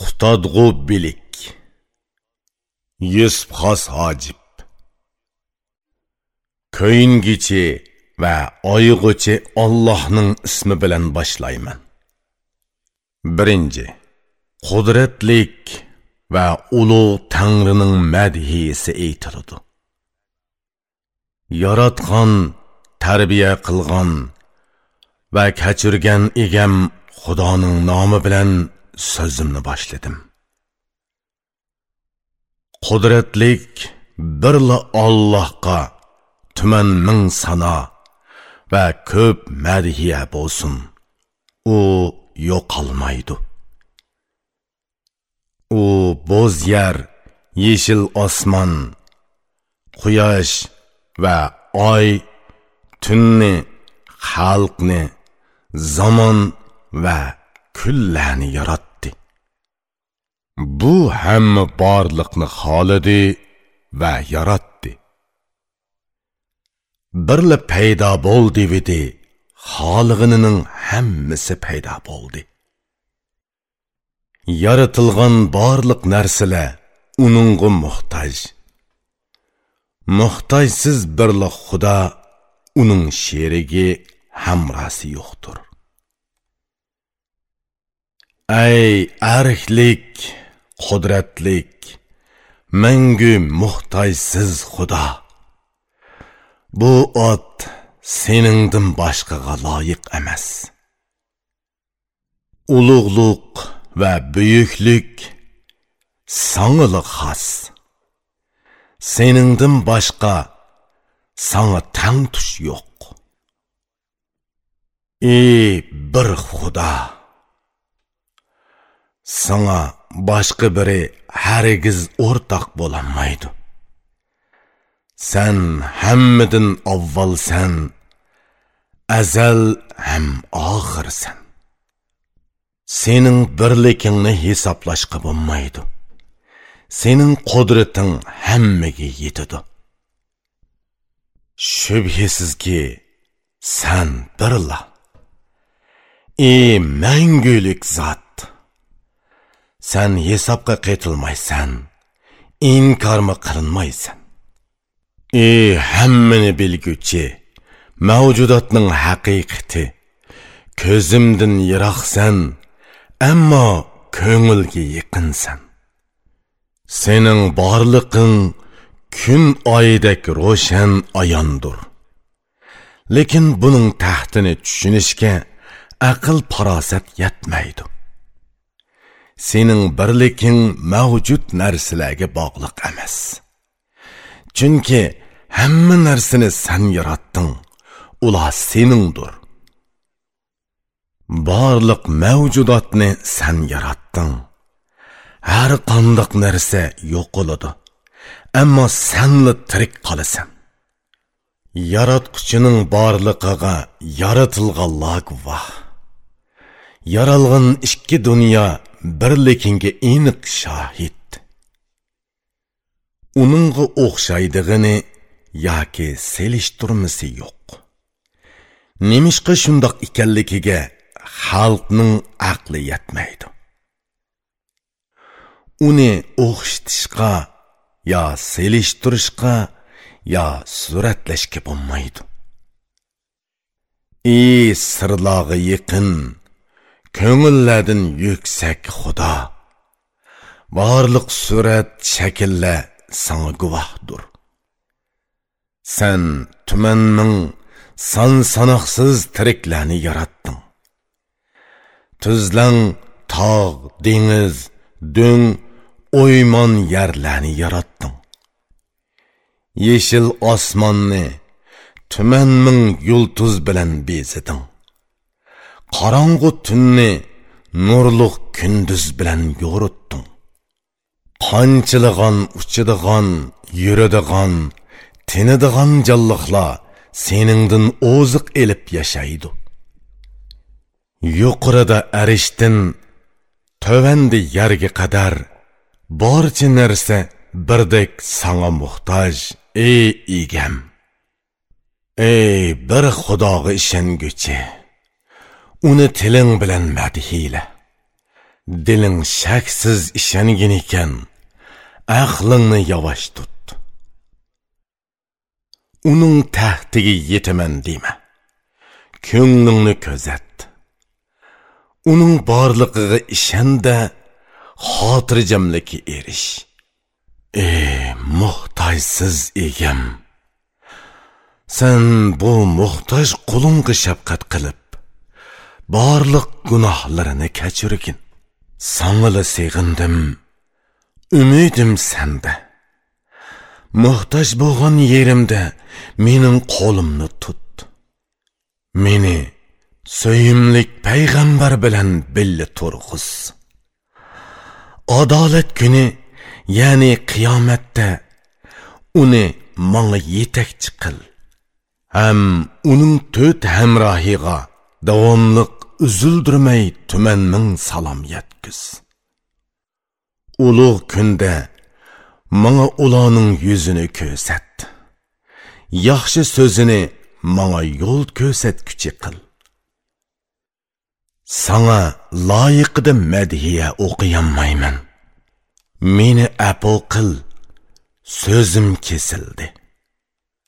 qutadg'u bilik yusuf xos hojib. Ko'yingichi va oyg'uchi Allohning ismi bilan boshlayman. Birinchi qudratlik va ulug' tangrining madhiyasi aytiladi. Yaratgan tarbiya qilgan va kechirgan egam xudoning nomi bilan so'zimni boshladim qudratlik birla Allohga tuman ming sano va ko'p madhiya bo'lsin u yo'qolmaydi u bo'z yer yeshil osmon quyosh va oy tunni xalqni zamon va kunlarni yaratdi. Bu hamma borliqni xolidi va yaratdi. Birla paydo bo'l devidi xolig'inining hammasi paydo bo'ldi. Yaratilgan barliq narsalar uningga muhtoj. Muhtojsiz birla xudo uning sherigi hamrosi yo'qdir ay arxlik qudratlik mangu muhtojsiz xudo. Bu ot seningdan boshqaga loyiq emas. Ulug'luq va buyuklik sangili xos. Seningdan boshqa sanga tang tush yo'q. Ey bir xudo! Sana boshqa biri hargiz o'rtoq bo'lolmaydi sen hammadan avvalsan azal ham oxirsan sening birligingni hisoblashga bo'lmaydi. Sening qudrating hammaga yetadi. Shubhisizki sen birla. Ey mangulik zot! Sen hisobga qaytilmaysan inkormi qilinmaysan. Ey hammani bilguchi mavjudotning haqiqati ko'zimdan yiroqsan ammo ko'ngilga yaqinsan sening borliqing kun oyidek ro'shan ayondir lekin buning taxtini tushunishga aql farosat yetmaydi. Sening birliging mavjud narsalarga bog'liq emas. Chunki hamma narsani san yaratding ular seningdir. Borliq mavjudotni san yaratding. Har qandoq narsa yo'qoladi ammo sanli tirik qolasan. Yaratquchining borlig'iga yaratilganlar guvoh yaralgan ikki dunyo birligiga aniq shohid. Uningga o'xshaydig'ini yoki selishtirmisi yo'q. Nemishqa shundoq ekanligiga xalqning aqli yetmaydi. Uni o'xshatishga yo selishtirishga yo suratlashga bo'lmaydi. Ey sirlog'i yaqin ko'ngillardan yuksak xudo. Borliq surat shakllar sana guvohdir. Sen tumanning son sanoqsiz tiriklarni yaratding. Tuzlang tog' dengiz do'ng o'ymon yerlarni yaratding. Yeshil osmonni tuman ming yulduz bilan beziding qorong'u tunni nurliq kunduz bilan yo'ritding qonchilig'on uchidig'on yuradigan tinidig'on jonliqlar seningdin o'ziq elib yashaydi yuqorida arishtin tövəndi yerga qadar. Barcha narsa birdek sanga muhtoj ey egam ey bir xudoga ishonguchi uni tiling bilan madhiyla. Diling shaksiz ishongin ekan. Aqlingni yavash tut. Uning taxtiga yetaman dema. Ko'nglingni kuzat uning borlig'iga ishanda xotirjamlikka erish. Ey muhtojsiz egam. Sen bu muhtoj qulunga shafqat qilib barliq gunohlarini kechirgin. Sangila seg'indim umidim sanda muhtoj bo'lgan yerimda mening qo'limni tut. Meni so'yimlik payg'ambar bilan billa turg'iz. Adolat kuni ya'ni qiyomatda uni manga yetakchi qil. Ham uning to'rt hamrohiga davomliq uzildirmay tuman ming salom yetkiz ulug' kunda manga ularning yuzini ko'rsat yaxshi so'zini manga yo'l ko'rsatguchi qil sana loyiqida madhiya o'qiyolmayman meni apul qil so'zim kesildi